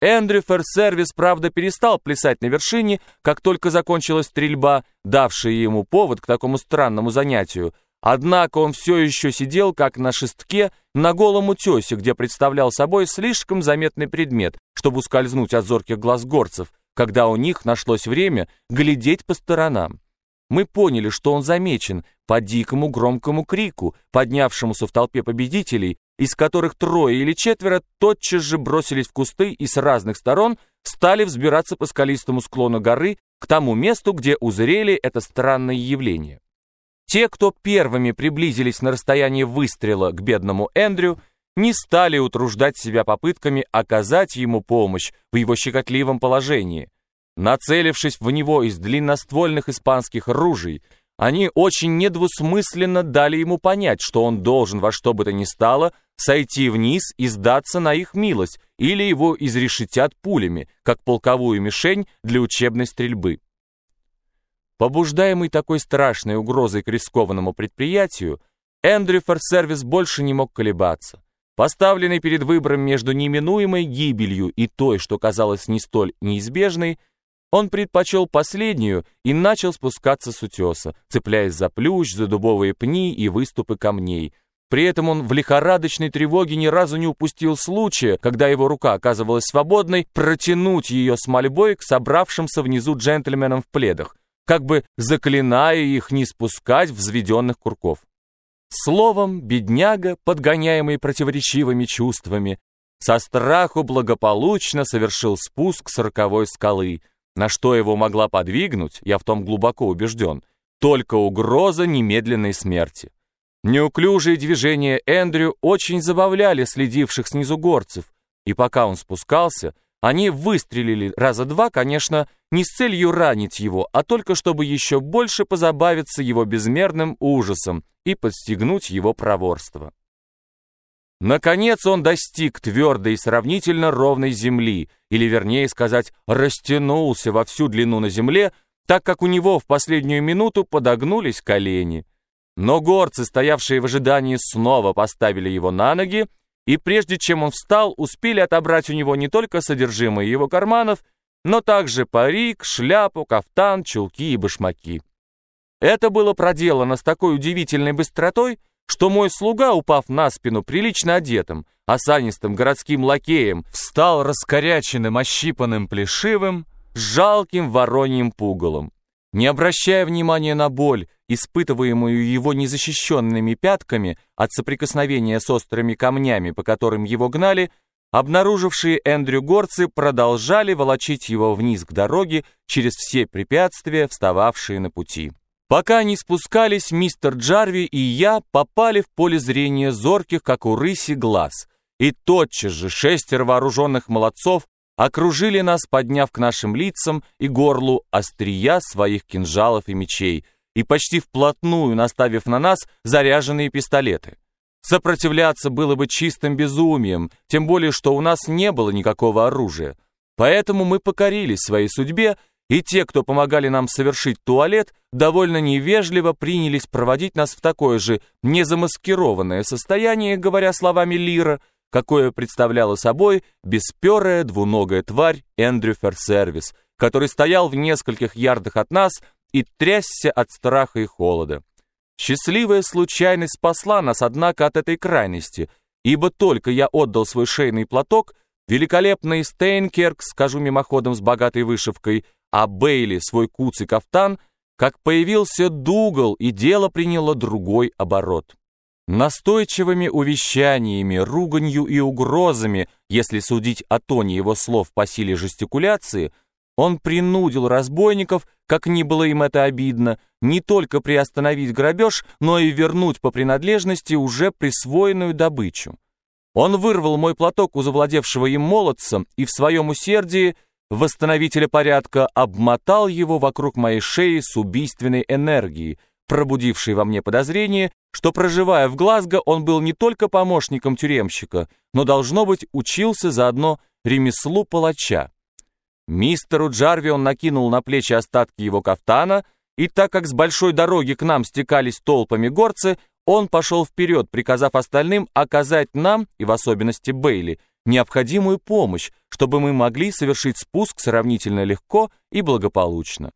Эндрю Ферсервис, правда, перестал плясать на вершине, как только закончилась стрельба, давшая ему повод к такому странному занятию. Однако он все еще сидел, как на шестке, на голом утесе, где представлял собой слишком заметный предмет, чтобы ускользнуть от зорких глаз горцев, когда у них нашлось время глядеть по сторонам. Мы поняли, что он замечен по дикому громкому крику, поднявшемуся в толпе победителей, из которых трое или четверо тотчас же бросились в кусты и с разных сторон стали взбираться по скалистому склону горы к тому месту, где узрели это странное явление. Те, кто первыми приблизились на расстояние выстрела к бедному Эндрю, не стали утруждать себя попытками оказать ему помощь в его щекотливом положении. Нацелившись в него из длинноствольных испанских ружей, они очень недвусмысленно дали ему понять, что он должен во что бы то ни стало сойти вниз и сдаться на их милость, или его изрешетят пулями, как полковую мишень для учебной стрельбы. Побуждаемый такой страшной угрозой к рискованному предприятию, Эндрю Форсервис больше не мог колебаться. Поставленный перед выбором между неминуемой гибелью и той, что казалось не столь неизбежной, он предпочел последнюю и начал спускаться с утеса, цепляясь за плющ, за дубовые пни и выступы камней. При этом он в лихорадочной тревоге ни разу не упустил случая, когда его рука оказывалась свободной, протянуть ее с мольбой к собравшимся внизу джентльменам в пледах, как бы заклиная их не спускать взведенных курков. Словом, бедняга, подгоняемый противоречивыми чувствами, со страху благополучно совершил спуск с роковой скалы, на что его могла подвигнуть, я в том глубоко убежден, только угроза немедленной смерти. Неуклюжие движения Эндрю очень забавляли следивших снизу горцев, и пока он спускался, они выстрелили раза два, конечно, не с целью ранить его, а только чтобы еще больше позабавиться его безмерным ужасом и подстегнуть его проворство. Наконец он достиг твердой и сравнительно ровной земли, или вернее сказать, растянулся во всю длину на земле, так как у него в последнюю минуту подогнулись колени. Но горцы, стоявшие в ожидании, снова поставили его на ноги, и прежде чем он встал, успели отобрать у него не только содержимое его карманов, но также парик, шляпу, кафтан, чулки и башмаки. Это было проделано с такой удивительной быстротой, что мой слуга, упав на спину прилично одетым, осанистым городским лакеем, встал раскоряченным, ощипанным плешивым, жалким вороньим пугалом. Не обращая внимания на боль, испытываемую его незащищенными пятками от соприкосновения с острыми камнями, по которым его гнали, обнаружившие Эндрю горцы продолжали волочить его вниз к дороге через все препятствия, встававшие на пути. Пока они спускались, мистер Джарви и я попали в поле зрения зорких, как у рыси, глаз. И тотчас же шестеро вооруженных молодцов окружили нас, подняв к нашим лицам и горлу острия своих кинжалов и мечей, и почти вплотную наставив на нас заряженные пистолеты. Сопротивляться было бы чистым безумием, тем более, что у нас не было никакого оружия. Поэтому мы покорились своей судьбе и те, кто помогали нам совершить туалет, довольно невежливо принялись проводить нас в такое же незамаскированное состояние, говоря словами Лира, какое представляла собой бесперая двуногая тварь Эндрю Ферсервис, который стоял в нескольких ярдах от нас и трясся от страха и холода. Счастливая случайность спасла нас, однако, от этой крайности, ибо только я отдал свой шейный платок, великолепный Стейнкерк, скажу мимоходом с богатой вышивкой, а Бейли свой куц и кафтан, как появился Дугал, и дело приняло другой оборот. Настойчивыми увещаниями, руганью и угрозами, если судить о тоне его слов по силе жестикуляции, он принудил разбойников, как ни было им это обидно, не только приостановить грабеж, но и вернуть по принадлежности уже присвоенную добычу. Он вырвал мой платок у завладевшего им молодца и в своем усердии восстановителя порядка обмотал его вокруг моей шеи с убийственной энергией, пробудившей во мне подозрение, что, проживая в Глазго, он был не только помощником тюремщика, но, должно быть, учился заодно ремеслу палача. Мистеру Джарви он накинул на плечи остатки его кафтана, и так как с большой дороги к нам стекались толпами горцы, он пошел вперед, приказав остальным оказать нам, и в особенности Бейли, необходимую помощь, чтобы мы могли совершить спуск сравнительно легко и благополучно.